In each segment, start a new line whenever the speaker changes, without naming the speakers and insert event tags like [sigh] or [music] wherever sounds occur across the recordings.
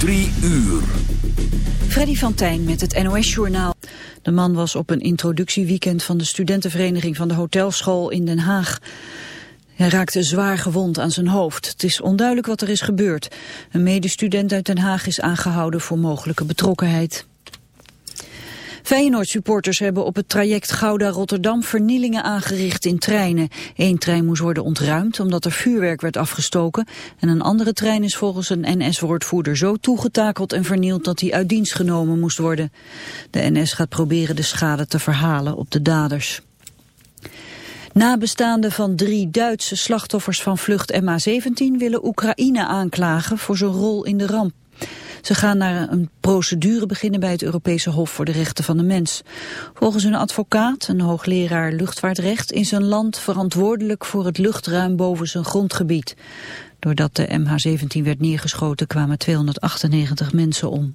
Drie uur.
Freddy van Tijn met het NOS-journaal. De man was op een introductieweekend van de studentenvereniging van de hotelschool in Den Haag. Hij raakte zwaar gewond aan zijn hoofd. Het is onduidelijk wat er is gebeurd. Een medestudent uit Den Haag is aangehouden voor mogelijke betrokkenheid. Feyenoord-supporters hebben op het traject Gouda-Rotterdam vernielingen aangericht in treinen. Eén trein moest worden ontruimd omdat er vuurwerk werd afgestoken. En een andere trein is volgens een NS-woordvoerder zo toegetakeld en vernield dat hij uit dienst genomen moest worden. De NS gaat proberen de schade te verhalen op de daders. Nabestaanden van drie Duitse slachtoffers van vlucht MH17 willen Oekraïne aanklagen voor zijn rol in de ramp. Ze gaan naar een procedure beginnen bij het Europese Hof voor de Rechten van de Mens. Volgens hun advocaat, een hoogleraar luchtvaartrecht, is een land verantwoordelijk voor het luchtruim boven zijn grondgebied. Doordat de MH17 werd neergeschoten kwamen 298 mensen om.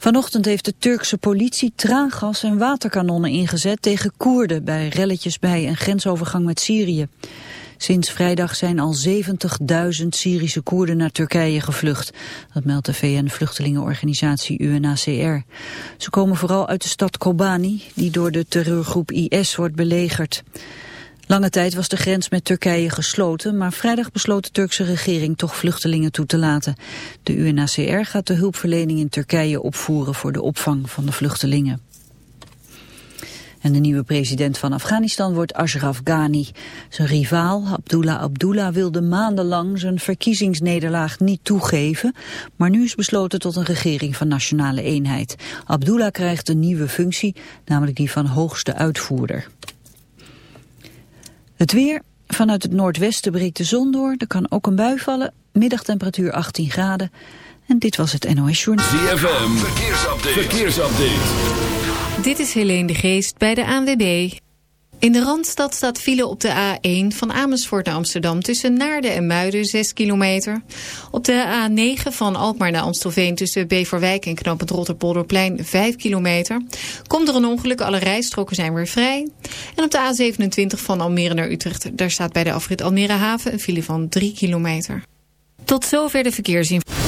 Vanochtend heeft de Turkse politie traangas en waterkanonnen ingezet tegen Koerden bij relletjes bij een grensovergang met Syrië. Sinds vrijdag zijn al 70.000 Syrische Koerden naar Turkije gevlucht. Dat meldt de VN-vluchtelingenorganisatie UNHCR. Ze komen vooral uit de stad Kobani, die door de terreurgroep IS wordt belegerd. Lange tijd was de grens met Turkije gesloten, maar vrijdag besloot de Turkse regering toch vluchtelingen toe te laten. De UNHCR gaat de hulpverlening in Turkije opvoeren voor de opvang van de vluchtelingen. En de nieuwe president van Afghanistan wordt Ashraf Ghani. Zijn rivaal Abdullah Abdullah wilde maandenlang zijn verkiezingsnederlaag niet toegeven, maar nu is besloten tot een regering van nationale eenheid. Abdullah krijgt een nieuwe functie, namelijk die van hoogste uitvoerder. Het weer, vanuit het noordwesten breekt de zon door, er kan ook een bui vallen, middagtemperatuur 18 graden. En dit was het NOS Journal.
ZFM, verkeersupdate.
Dit is Helene de Geest bij de ANWB. In de Randstad staat file op de A1 van Amersfoort naar Amsterdam... tussen Naarden en Muiden, 6 kilometer. Op de A9 van Alkmaar naar Amstelveen... tussen Beverwijk en Knoopend Rotterpolderplein, 5 kilometer. Komt er een ongeluk, alle rijstroken zijn weer vrij. En op de A27 van Almere naar Utrecht... daar staat bij de afrit Almere Haven een file van 3 kilometer. Tot zover de verkeersinformatie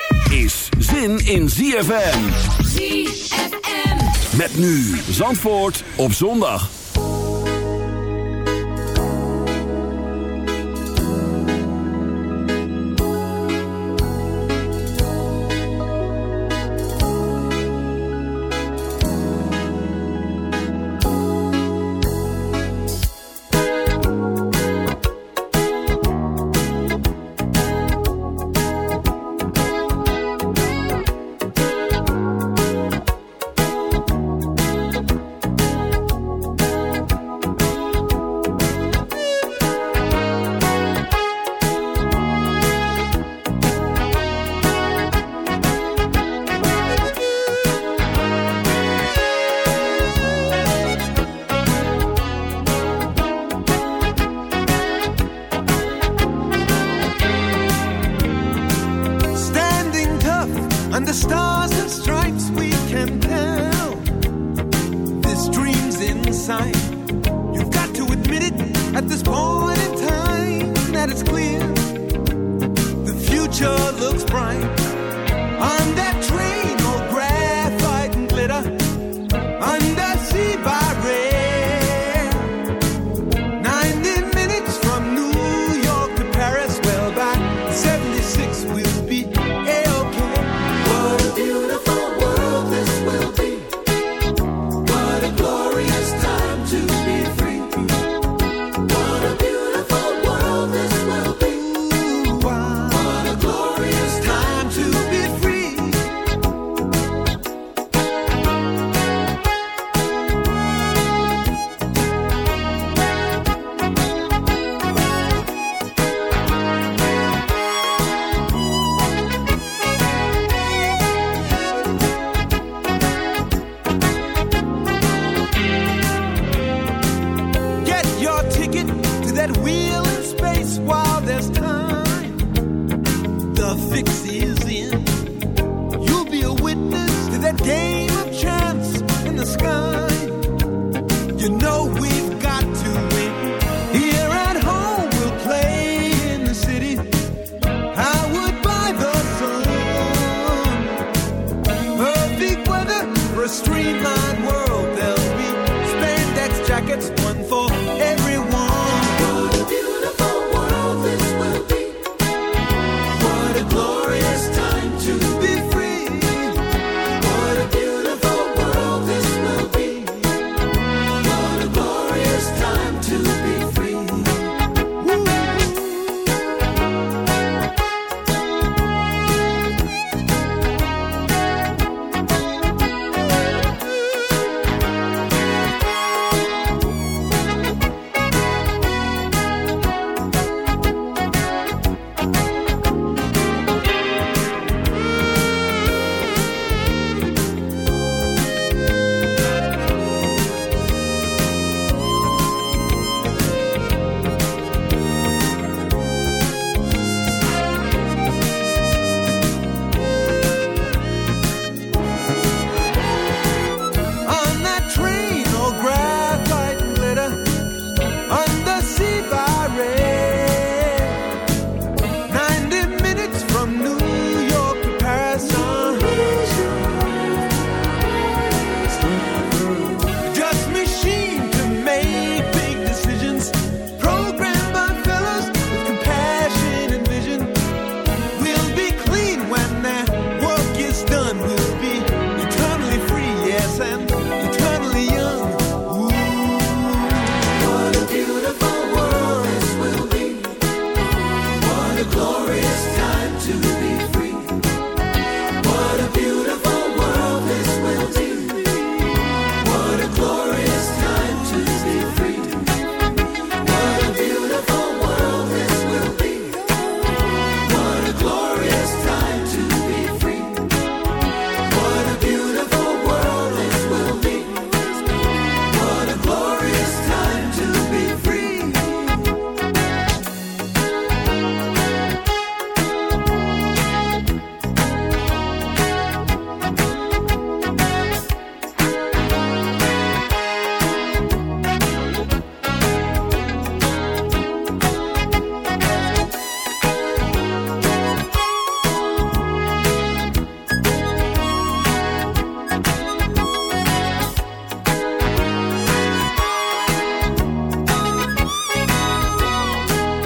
Is zin in ZFM.
ZFM.
Met nu Zandvoort op zondag.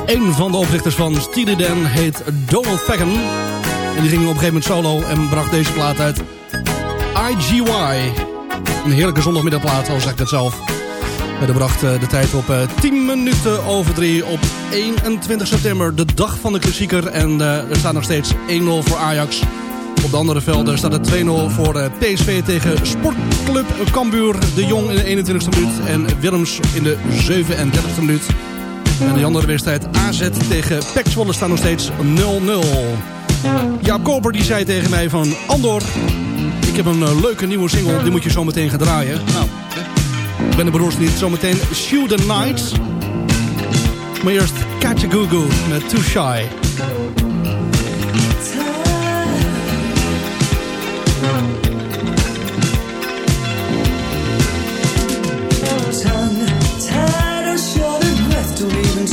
Een van de oprichters van Steely heet Donald Fagan. En die ging op een gegeven moment solo en bracht deze plaat uit. IGY. Een heerlijke zondagmiddagplaat, al zeg het zelf. En dat bracht eh, de tijd op eh, 10 minuten over 3 op 21 september. De dag van de klassieker. En eh, er staat nog steeds 1-0 voor Ajax. Op de andere velden staat het 2-0 voor PSV tegen Sportclub Cambuur. De Jong in de 21e minuut en Willems in de 37e minuut. En de andere wedstrijd AZ tegen Pek staat nog steeds 0-0. Jaap die zei tegen mij van... Andor, ik heb een eh, leuke nieuwe single, die moet je zo meteen gaan draaien. Nou, ik ben de broers niet. Zometeen Shoot the Night. Maar eerst Katja Google met Too Shy.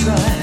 try.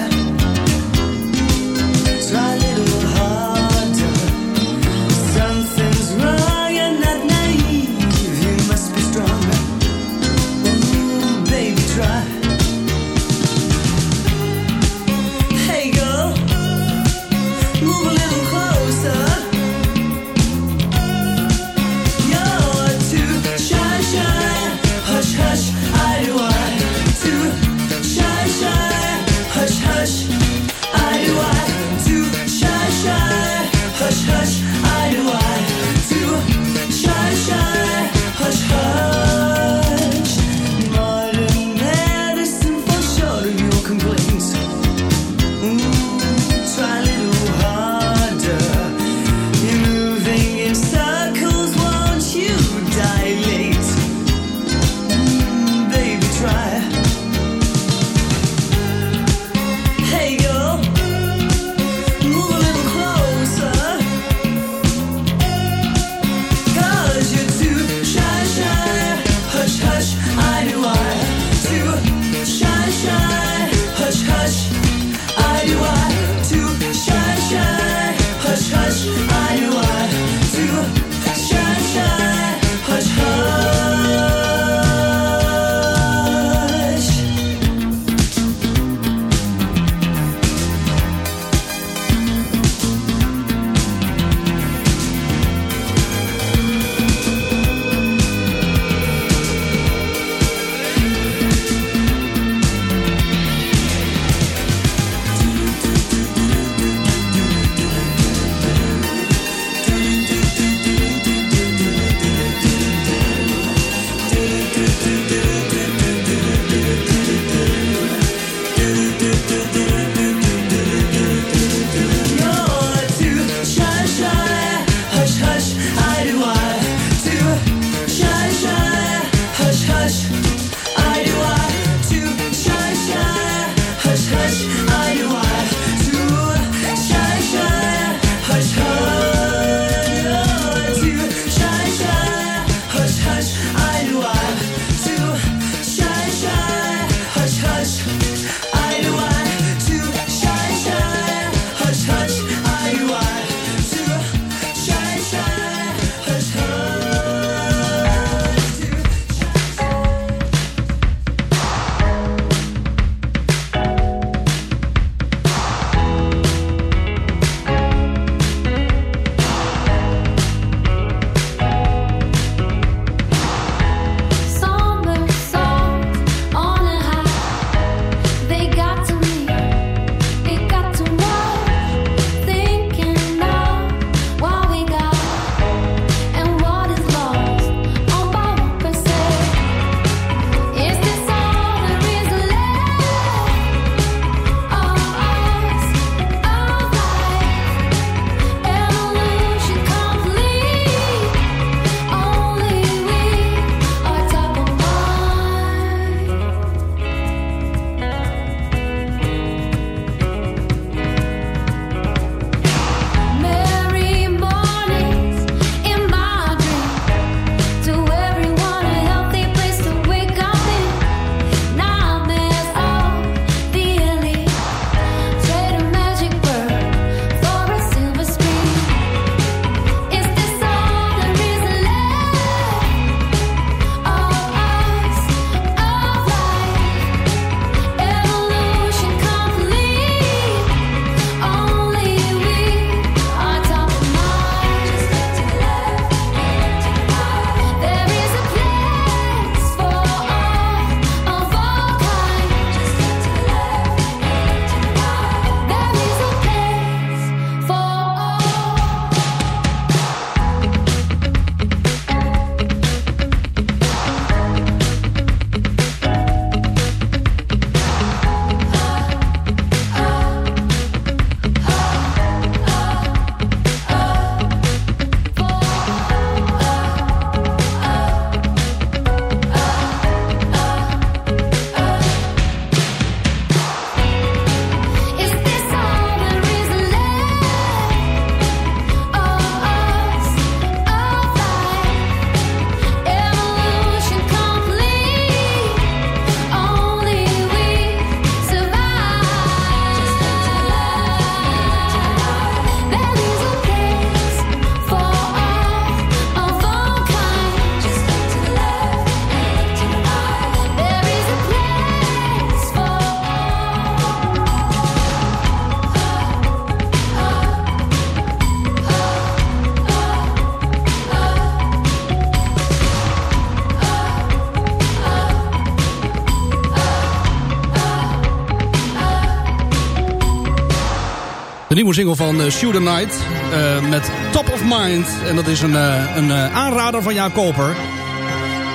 Nieuwe single van uh, Shoot the Night uh, met Top of Mind. En dat is een, uh, een aanrader van Jaap Koper.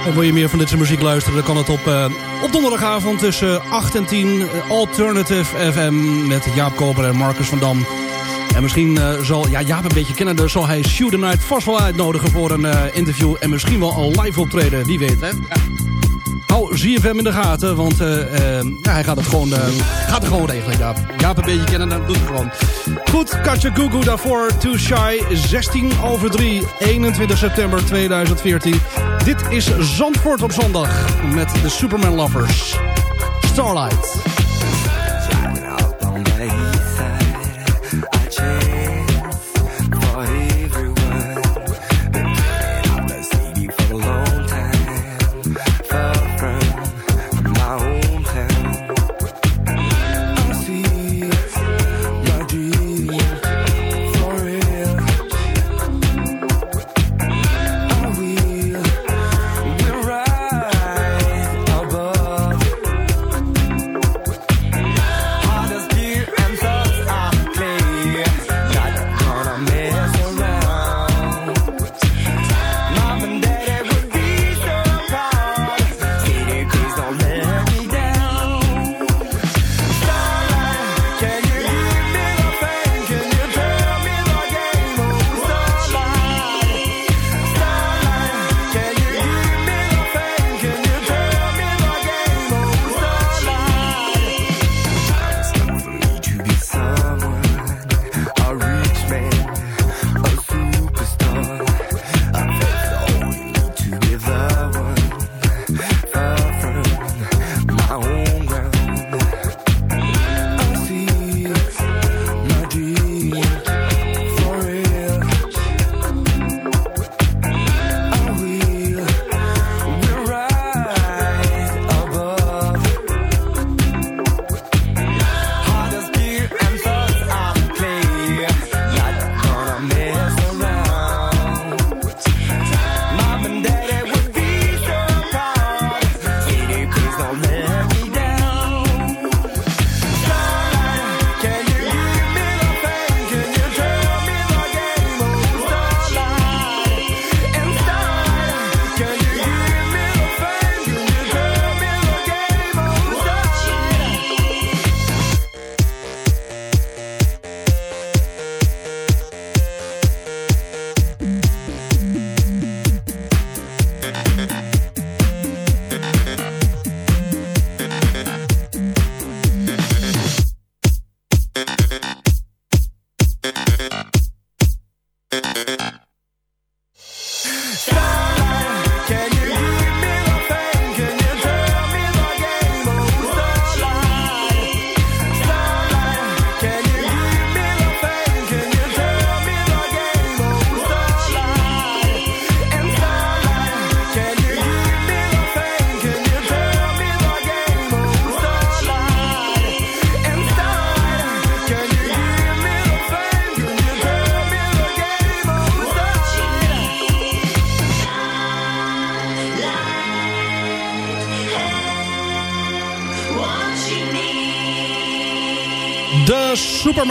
En wil je meer van dit soort muziek luisteren, dan kan het op, op donderdagavond tussen 8 en 10. Alternative FM met Jaap Koper en Marcus van Dam. En misschien zal ja, Jaap een beetje kennen, dan zal hij Shoot the Night vast wel uitnodigen voor een interview. En misschien wel een live optreden, wie weet hè. Ja. Hou ZFM in de gaten, want ja, hij gaat het, gewoon, gaat het gewoon regelen, Jaap. Jaap een beetje kennen, dat doet het gewoon. Goed, Katja Gugu daarvoor, Too Shy, 16 over 3, 21 september 2014. Dit is Zandvoort op zondag met de Superman Lovers. Starlight.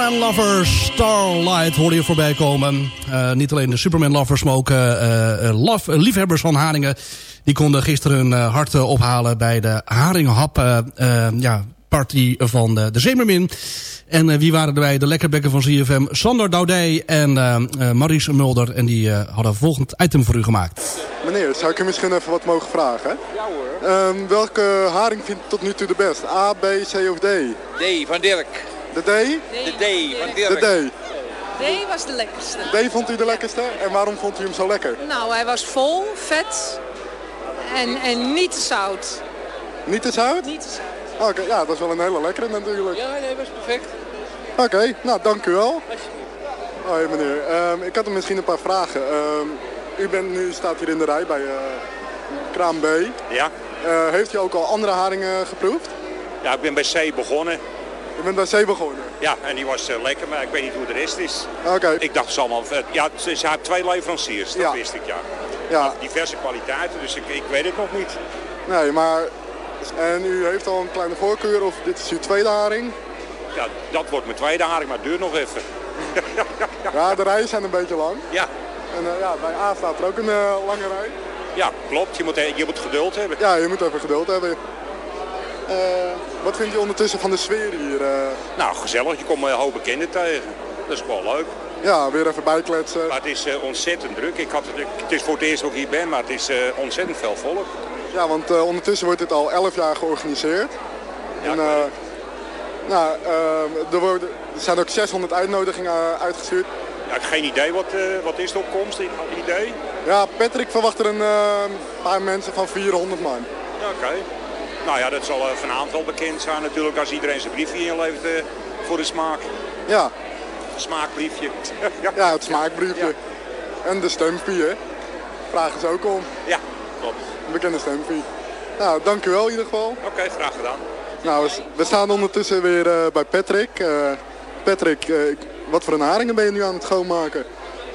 Superman Lovers, Starlight hoorde je voorbij komen. Uh, niet alleen de Superman Lovers, maar ook uh, uh, love, liefhebbers van Haringen. Die konden gisteren hun hart ophalen bij de Haringhap ja, party van de, de Zemermin. En wie waren erbij? De lekkerbekken van ZFM, Sander Doudij en Maries Mulder. En die hadden volgend item voor u gemaakt.
Meneer, zou ik u misschien even wat mogen vragen?
Ja hoor.
Um, welke haring vindt u tot nu toe de best? A, B, C of D?
D, van Dirk.
De D?
De D van Dirk.
De D.
D was de lekkerste.
D vond u de lekkerste? En waarom vond u hem zo lekker?
Nou, hij was vol, vet en, en niet te zout.
Niet te zout?
Niet te zout.
Oké, okay, ja, dat is wel een hele lekkere natuurlijk.
Ja, nee, was perfect.
Oké, okay, nou dank u wel. Hoi meneer, um, ik had hem misschien een paar vragen. Um, u bent nu, staat hier in de rij bij uh, Kraam B.
Ja.
Uh, heeft u ook al andere haringen geproefd?
Ja, ik ben bij C begonnen.
Je bent bij C begonnen?
Ja, en die was uh, lekker, maar ik weet niet hoe de rest is.
Oké.
Ik dacht, ze allemaal, ja, ze, ze hebben twee leveranciers, dat
ja.
wist ik, ja.
Ja.
Diverse kwaliteiten, dus ik, ik weet het nog niet.
Nee, maar... En u heeft al een kleine voorkeur of dit is uw tweede haring?
Ja, dat wordt mijn tweede haring, maar het duurt nog even. [laughs]
Ja, de rijen zijn een beetje lang.
Ja.
En eh, ja, bij A staat er ook een eh, lange rij.
Ja, klopt. Je moet, je moet geduld hebben.
Ja, je moet even geduld hebben. Eh, wat vind je ondertussen van de sfeer hier? eh?
Nou, gezellig. Je komt een hoop bekenden tegen. Dat is wel leuk.
ja, weer even bijkletsen.
Maar het is eh, ontzettend druk. Ik had, het het is voor het eerst dat ik hier ben, maar het is eh, ontzettend veel volk.
Ja, want ondertussen wordt dit al 11 jaar georganiseerd. en, eh, nou, er, worden, er zijn ook 600 uitnodigingen uitgestuurd.
Ja, ik heb geen idee wat, wat is de opkomst. Idee?
Ja, Patrick verwacht er een paar mensen van 400 man.
Ja, oké. Nou ja, dat zal eh, vanavond wel bekend zijn natuurlijk als iedereen zijn briefje inlevert eh, voor de smaak.
Ja,
Smaakbriefje. [laughs]
ja het smaakbriefje. En de stempie, hè. Vragen ze ook om.
Ja, klopt.
Een bekende stempie. Nou, dank u wel in ieder geval.
Oké, graag gedaan.
Nou, we, staan ondertussen weer eh, bij Patrick. Eh, Patrick, eh, wat voor een haringen ben je nu aan het schoonmaken?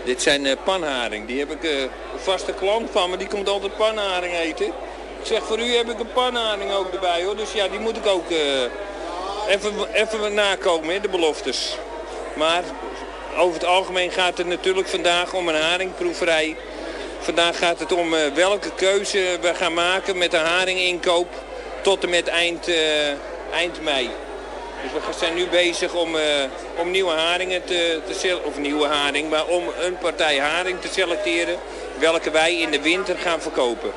Dit zijn eh, panharing. Die heb ik eh, een vaste klant van me. Die komt altijd panharing eten. Ik zeg, voor u heb ik een panharing ook erbij hoor. Dus ja, die moet ik ook eh, even, even nakomen, hè, de beloftes. Maar over het algemeen gaat het natuurlijk vandaag om een haringproeverij. Vandaag gaat het om eh, welke keuze we gaan maken met de haringinkoop tot en met eind, eh, eind mei. Dus we zijn nu bezig om, om nieuwe haringen te, te of nieuwe haring, maar om een partij haring te selecteren welke wij in de winter gaan verkopen.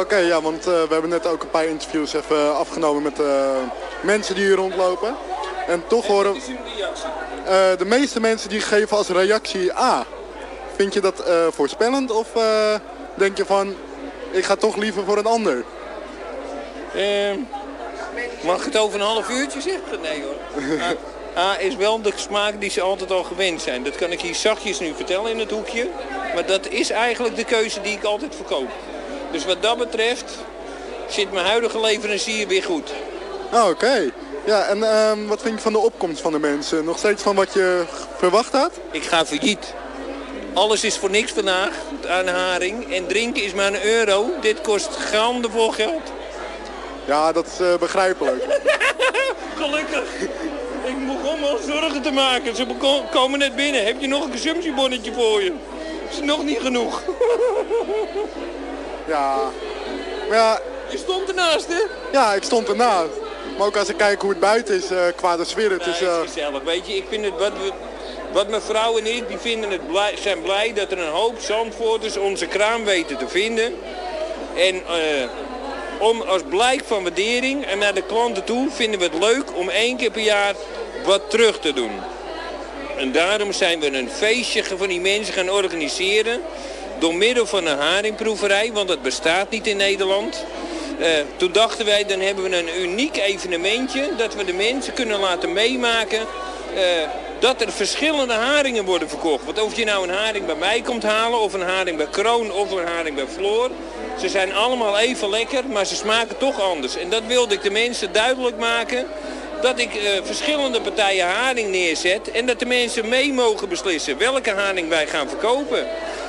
Oké, ja, want eh, we hebben net ook een paar interviews even afgenomen met eh, mensen die hier rondlopen. En toch horen eh, de meeste mensen die geven als reactie A. Vind je dat voorspellend of denk je van, ik ga toch liever voor een ander?
Eh, mag ik het over een half uurtje zeggen? Nee hoor. [laughs] A, A is wel de smaak die ze altijd al gewend zijn. Dat kan ik hier zachtjes nu vertellen in het hoekje. Maar dat is eigenlijk de keuze die ik altijd verkoop. Dus wat dat betreft zit mijn huidige leverancier weer goed.
Ah, Oké. Ja, en ehm, wat vind je van de opkomst van de mensen? Nog steeds van wat je verwacht had?
Ik ga failliet. Alles is voor niks vandaag aan haring. En drinken is maar een euro. Dit kost gandenvol geld.
Ja, dat is eh, begrijpelijk. [laughs]
Gelukkig. Ik begon al zorgen te maken. Ze komen net binnen. Heb je nog een consumptiebonnetje voor je? Is nog niet genoeg. [laughs]
Ja. Maar ja,
Je stond ernaast, hè?
ja, ik stond ernaast. Maar ook als ik kijk hoe het buiten is, eh, qua de sfeer, het is... Eh,
het is gezellig. Weet je, ik vind het wat we... Wat mijn vrouw en ik, die vinden het blij, zijn blij dat er een hoop Zandvoorters onze kraam weten te vinden. En eh, om als blijk van waardering en naar de klanten toe vinden we het leuk om één keer per jaar wat terug te doen. En daarom zijn we een feestje van die mensen gaan organiseren. Door middel van een haringproeverij, want dat bestaat niet in Nederland. Eh, toen dachten wij, dan hebben we een uniek evenementje. Dat we de mensen kunnen laten meemaken. eh, dat er verschillende haringen worden verkocht. Want of je nou een haring bij mij komt halen, of een haring bij Kroon, of een haring bij Floor. Ze zijn allemaal even lekker, maar ze smaken toch anders. En dat wilde ik de mensen duidelijk maken dat ik eh, verschillende partijen haring neerzet en dat de mensen mee mogen beslissen welke haring wij gaan verkopen.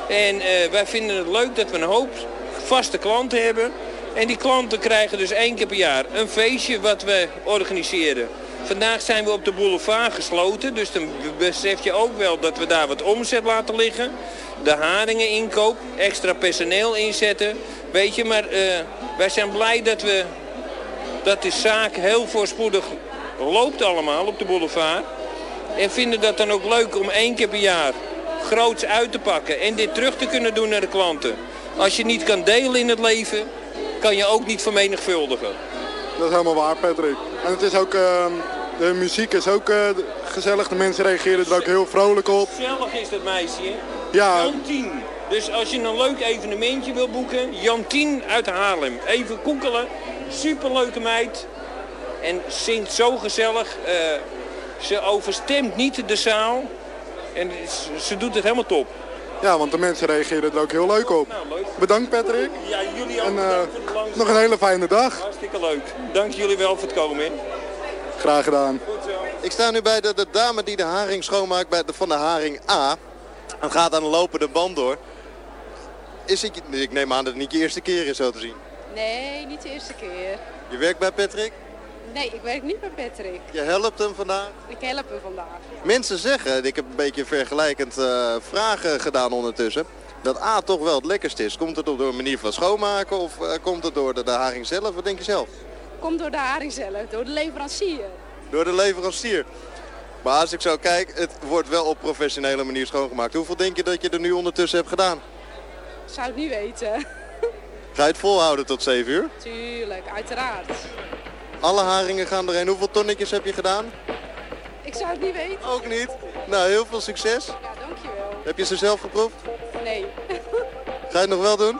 En eh, wij vinden het leuk dat we een hoop vaste klanten hebben. En die klanten krijgen dus één keer per jaar een feestje wat we organiseren. Vandaag zijn we op de boulevard gesloten, dus dan besef je ook wel dat we daar wat omzet laten liggen. De haringen inkoop, extra personeel inzetten. Weet je, maar eh, wij zijn blij dat we dat de zaak heel voorspoedig loopt allemaal op de boulevard. En vinden dat dan ook leuk om één keer per jaar groots uit te pakken en dit terug te kunnen doen naar de klanten. Als je niet kan delen in het leven, kan je ook niet vermenigvuldigen.
Dat is helemaal waar, Patrick. En het is ook, ehm, de muziek is ook eh, gezellig. De mensen reageren er ook heel vrolijk op.
Gezellig is dat meisje, hè?
Ja.
Jantien. Dus als je een leuk evenementje wil boeken, Jantien uit Haarlem. Even koekelen. Superleuke meid. En zingt zo gezellig. Eh, ze overstemt niet de zaal. En ze- doet het helemaal top.
Ja, want de mensen reageren er ook heel leuk op. Bedankt, Patrick.
Ja, jullie ook
En
bedankt voor de langste-
nog een hele fijne dag.
Hartstikke leuk. Dank jullie wel voor het komen. hè.
Graag gedaan.
Ik sta nu bij de, de dame die de haring schoonmaakt bij de, van de haring A. Het gaat aan de lopende band door. Is het, je- ik neem aan dat het niet je eerste keer is zo te zien.
Nee, niet de eerste keer.
Je werkt bij Patrick?
Nee, ik werk niet bij Patrick.
Je helpt hem vandaag?
Ik help hem vandaag.
Mensen zeggen, ik heb een beetje vergelijkend eh, vragen gedaan ondertussen, dat A toch wel het lekkerst is. Komt het door een manier van schoonmaken of eh, komt het door de, de haring zelf? Wat denk je zelf?
Komt door de haring zelf, door de leverancier.
Door de leverancier. Maar als ik zo kijk, het wordt wel op professionele manier schoongemaakt. Hoeveel denk je dat je er nu ondertussen hebt gedaan?
Zou het niet weten. [laughs]
Ga je het volhouden tot 7 uur?
Tuurlijk, uiteraard.
Alle haringen gaan erheen. Hoeveel tonnetjes heb je gedaan?
Ik zou het niet weten.
Ook niet? Nou, heel veel succes.
Ja, dankjewel.
Heb je ze zelf geproefd?
Nee.
Ga je het nog wel doen?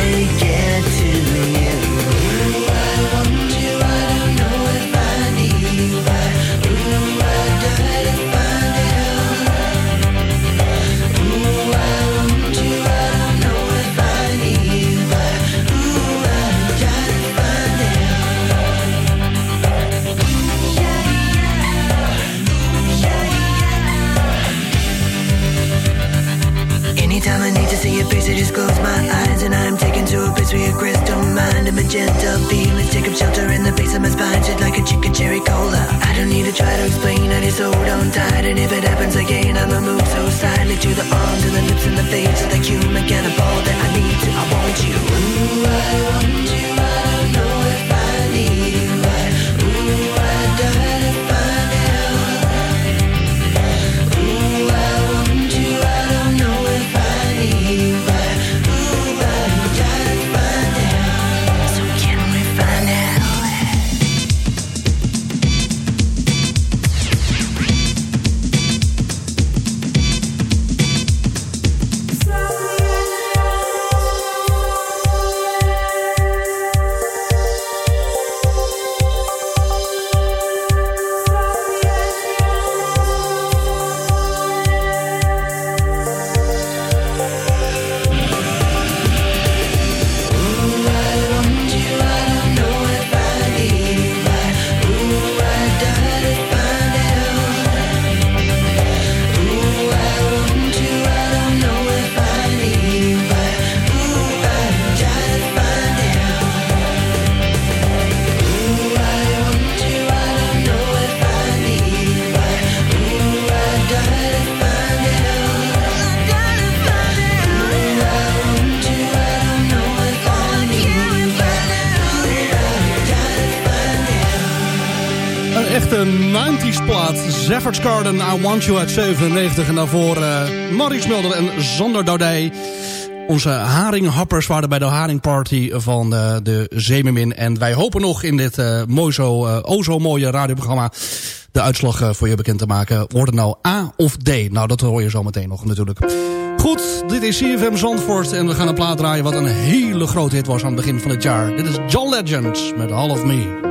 Echte 90s plaat. Zeffords Garden, I Want You uit 97. En daarvoor uh, Maurice Mulder en Zander Doudij. Onze haringhappers waren bij de haringparty van uh, de Zeemermin. En wij hopen nog in dit uh, mooi zo, uh, zo mooie radioprogramma... de uitslag voor je bekend te maken. Wordt het nou A of D? Nou, dat hoor je zo meteen nog natuurlijk. Goed, dit is CFM Zandvoort. En we gaan een plaat draaien wat een hele grote hit was aan het begin van het jaar. Dit is John Legend met of Me.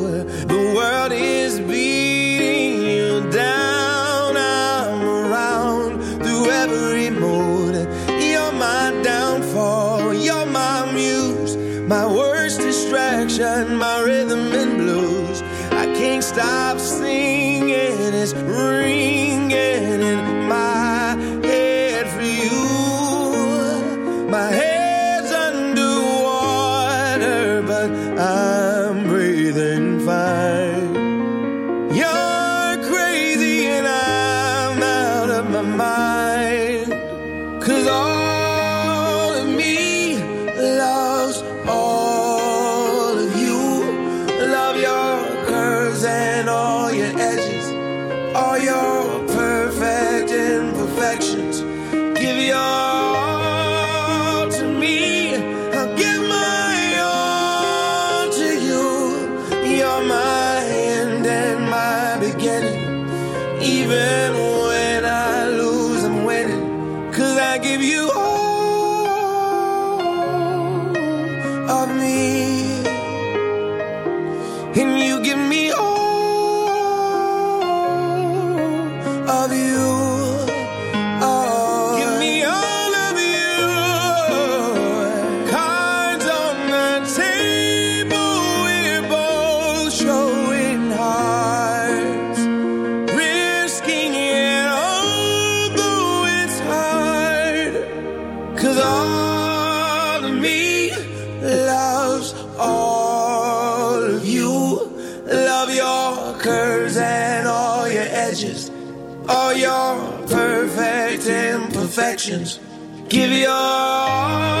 directions. Give your all.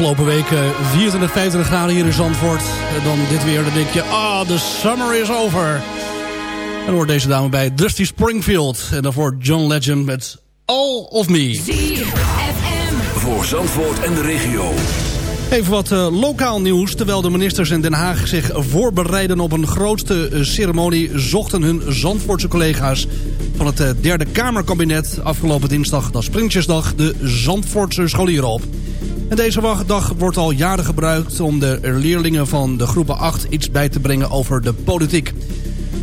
Afgelopen week eh, 24, 25 graden hier in Zandvoort. En dan dit weer, dan denk je, ah, de summer is over. En dan hoort deze dame bij Dusty Springfield. En daarvoor John Legend met All of Me.
Voor Zandvoort en de regio.
Even wat eh, lokaal nieuws. Terwijl de ministers in Den Haag zich voorbereiden op een grootste eh, ceremonie... zochten hun Zandvoortse collega's van het eh, derde Kamerkabinet... afgelopen dinsdag, dat is Prinsjesdag, de Zandvoortse scholieren op. En deze dag wordt al jaren gebruikt om de leerlingen van de groepen 8 iets bij te brengen over de politiek.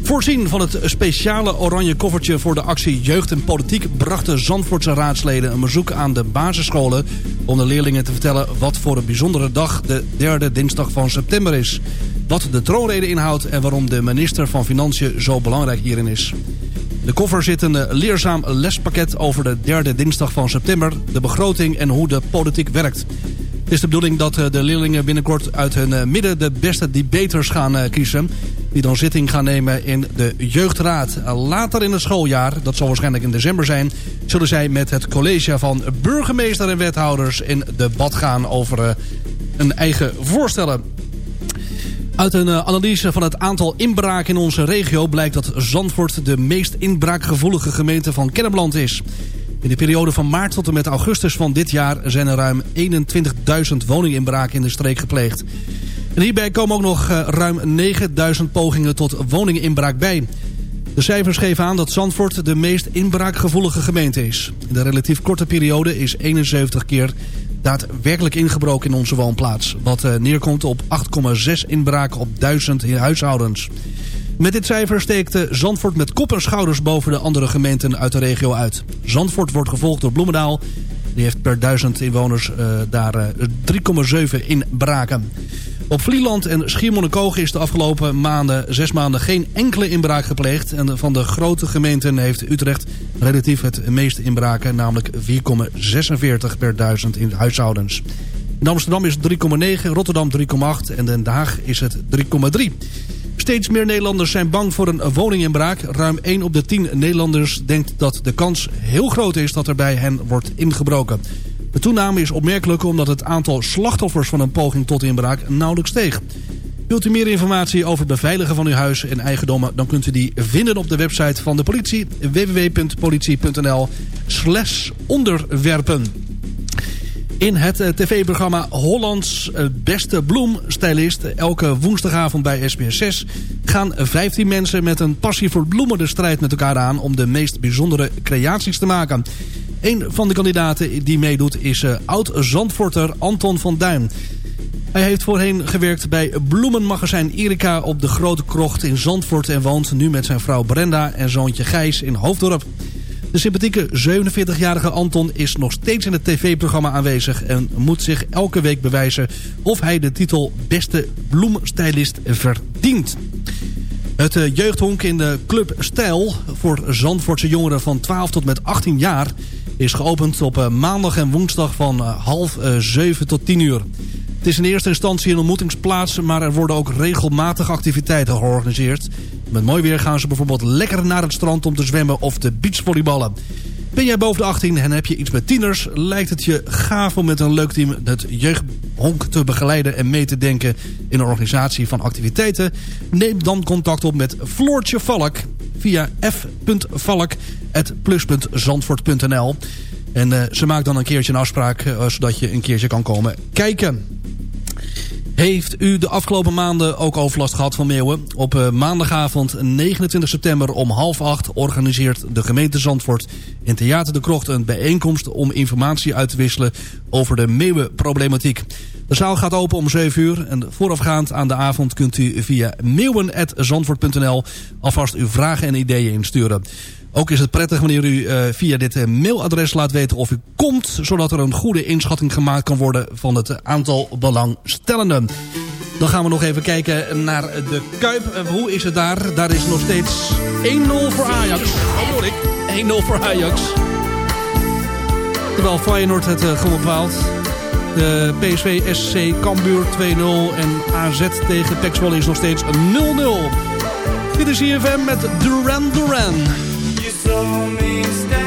Voorzien van het speciale oranje koffertje voor de actie Jeugd en Politiek... brachten Zandvoortse raadsleden een bezoek aan de basisscholen... om de leerlingen te vertellen wat voor een bijzondere dag de derde dinsdag van september is. Wat de troonrede inhoudt en waarom de minister van Financiën zo belangrijk hierin is. De koffer zit een eh, leerzaam lespakket over de derde dinsdag van september... de begroting en hoe de politiek werkt. Het is de bedoeling dat eh, de leerlingen binnenkort uit hun eh, midden de beste debaters gaan kiezen. Die dan zitting gaan nemen in de jeugdraad. Later in het schooljaar, dat zal waarschijnlijk in december zijn... zullen zij met het college van burgemeester en wethouders in debat gaan over een eigen voorstellen. Uit een eh, analyse van het aantal inbraken in onze regio... blijkt dat Zandvoort de meest inbraakgevoelige gemeente van Kennemerland is. In de periode van maart tot en met augustus van dit jaar... zijn er ruim 21.000 woninginbraken in de streek gepleegd. En hierbij komen ook nog eh, ruim 9.000 pogingen tot woninginbraak bij. De cijfers geven aan dat Zandvoort de meest inbraakgevoelige gemeente is. In de relatief korte periode is 71 keer daadwerkelijk ingebroken in onze woonplaats. Wat eh, neerkomt op 8,6 inbraken op 1000 huishoudens. Met dit cijfer steekt eh, Zandvoort met kop en schouders boven de andere gemeenten uit de regio uit. Zandvoort wordt gevolgd door Bloemendaal. Die heeft per duizend inwoners eh, daar eh, 3,7 inbraken. Op Vlieland en Schiermonnikoog is de afgelopen maanden, zes maanden geen enkele inbraak gepleegd. En van de grote gemeenten heeft Utrecht relatief het meeste inbraken, namelijk 4,46 per duizend in huishoudens. In Amsterdam is het 3,9, Rotterdam 3,8 en Den Haag is het 3,3. Steeds meer Nederlanders zijn bang voor een woninginbraak. Ruim 1 op de 10 Nederlanders denkt dat de kans heel groot is dat er bij hen wordt ingebroken. De toename is opmerkelijk omdat het aantal slachtoffers van een poging tot inbraak nauwelijks steeg. Wilt u meer informatie over het beveiligen van uw huis en eigendommen... dan kunt u die vinden op de website van de politie www.politie.nl slash onderwerpen. In het eh, tv-programma Hollands eh, Beste Bloemstylist... elke woensdagavond bij SBS6... gaan 15 mensen met een passie voor bloemen de strijd met elkaar aan... om de meest bijzondere creaties te maken. Een van de kandidaten die meedoet is eh, oud-Zandvorter Anton van Duin. Hij heeft voorheen gewerkt bij bloemenmagazijn Erika op de Grote Krocht in Zandvoort... en woont nu met zijn vrouw Brenda en zoontje Gijs in Hoofddorp. De sympathieke 47-jarige Anton is nog steeds in het tv-programma aanwezig... en moet zich elke week bewijzen of hij de titel beste bloemstylist verdient. Het eh, jeugdhonk in de Club Stijl voor Zandvoortse jongeren van 12 tot met 18 jaar... is geopend op eh, maandag en woensdag van eh, half eh, 7 tot 10 uur. Het is in eerste instantie een ontmoetingsplaats... maar er worden ook regelmatig activiteiten georganiseerd. Met mooi weer gaan ze bijvoorbeeld lekker naar het strand om te zwemmen of te beachvolleyballen. Ben jij boven de 18 en heb je iets met tieners... lijkt het je gaaf om met een leuk team het jeugdhonk te begeleiden... en mee te denken in de organisatie van activiteiten? Neem dan contact op met Floortje Valk via f.valk.plus.zandvoort.nl. En eh, ze maakt dan een keertje een afspraak... eh, zodat je een keertje kan komen kijken. Heeft u de afgelopen maanden ook overlast gehad van meeuwen? Op eh, maandagavond 29 september om half acht organiseert de gemeente Zandvoort in Theater de Krocht een bijeenkomst om informatie uit te wisselen over de meeuwenproblematiek. De zaal gaat open om 7 uur en voorafgaand aan de avond kunt u via meeuwen.zandvoort.nl alvast uw vragen en ideeën insturen. Ook is het prettig wanneer u uh, via dit uh, mailadres laat weten of u komt... zodat er een goede inschatting gemaakt kan worden van het aantal belangstellenden. Dan gaan we nog even kijken naar de Kuip. Uh, hoe is het daar? Daar is nog steeds 1-0 voor Ajax. Wat bedoel ik? 1-0 voor Ajax. Terwijl Feyenoord het gewoon bepaalt. De PSV SC Cambuur 2-0 en AZ tegen Pek Zwolle is nog steeds 0-0. Dit is IFM met Duran Duran.
You saw me standing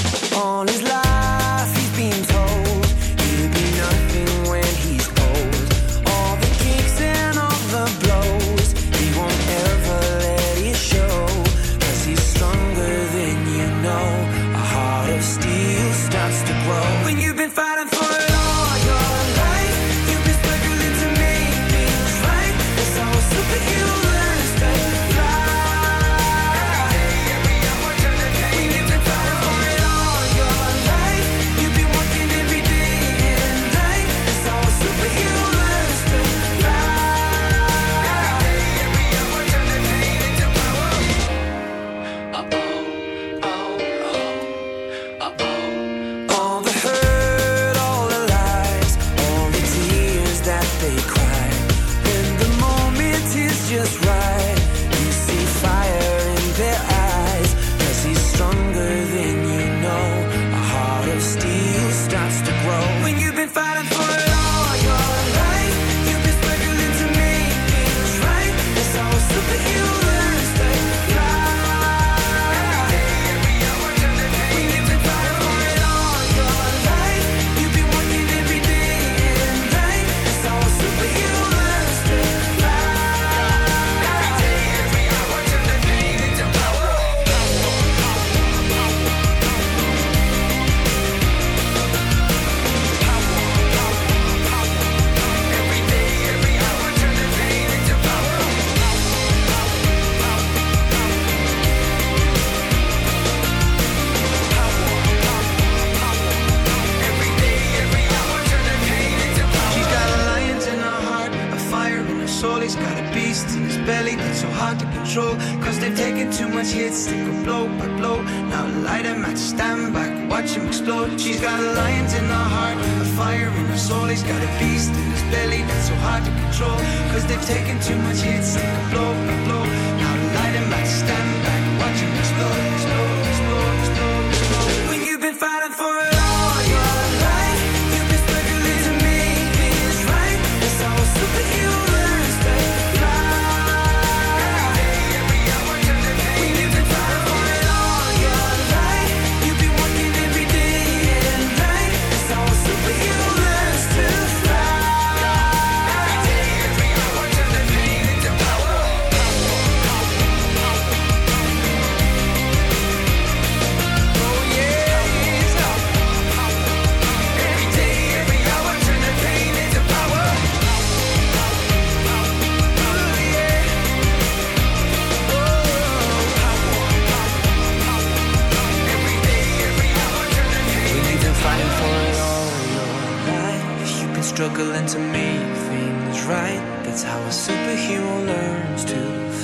superhero learns to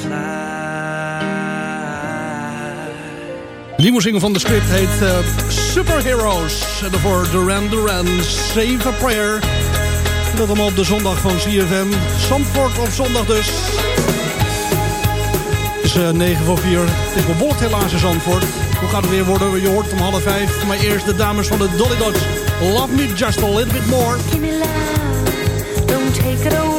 fly.
Nieuwe zingen van de script heet uh, Superheroes. En daarvoor Duran Duran, Save a Prayer. Dat allemaal op de zondag van CFM. Zandvoort op zondag dus. Het is eh, uh, 9 voor 4. Het is bewolkt helaas in Zandvoort. Hoe gaat het weer worden? Je hoort om half 5. Maar eerst de dames van de Dolly Dots. Love me just a little bit more.
Give me love, don't take it away.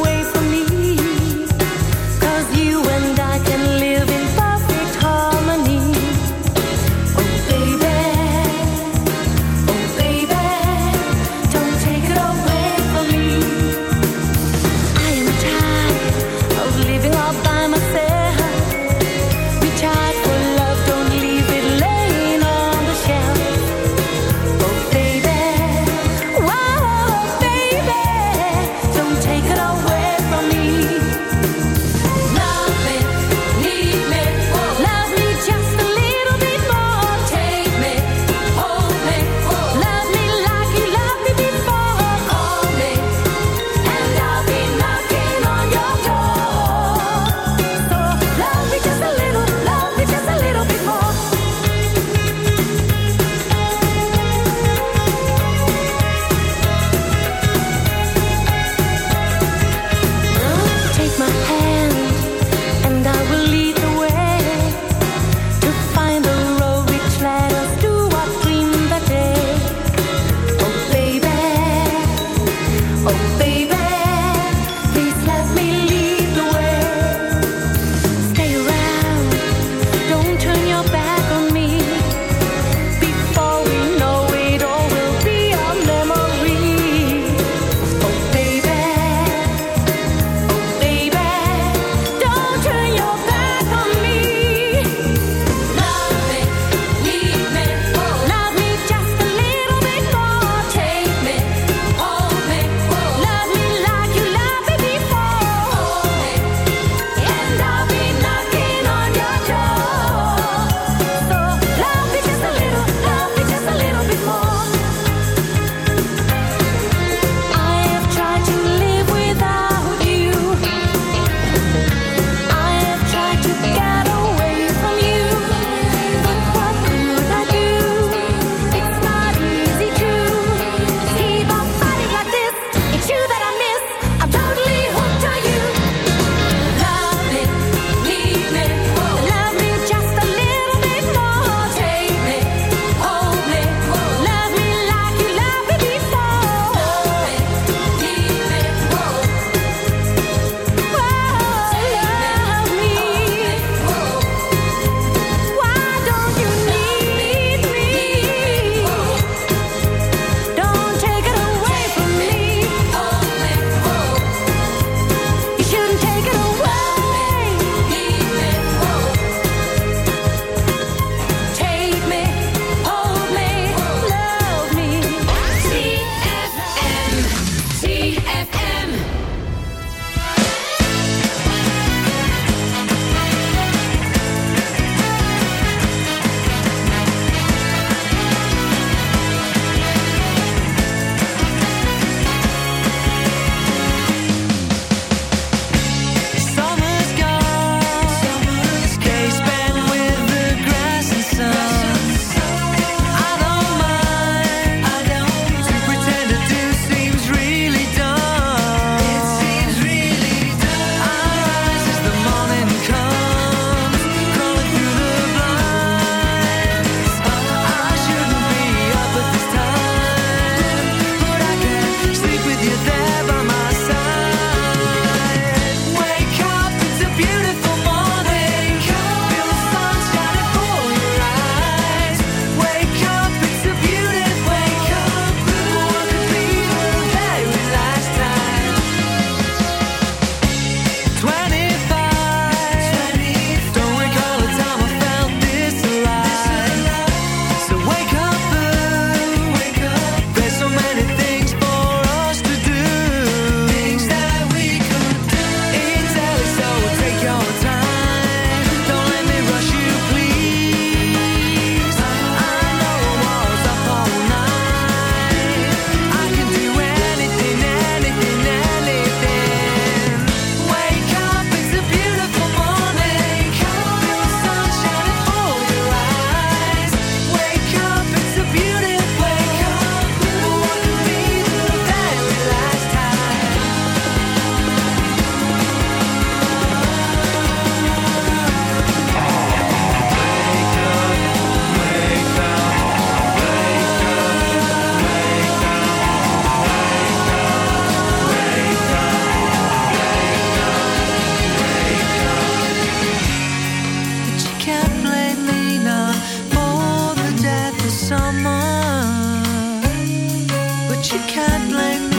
you can't blame me.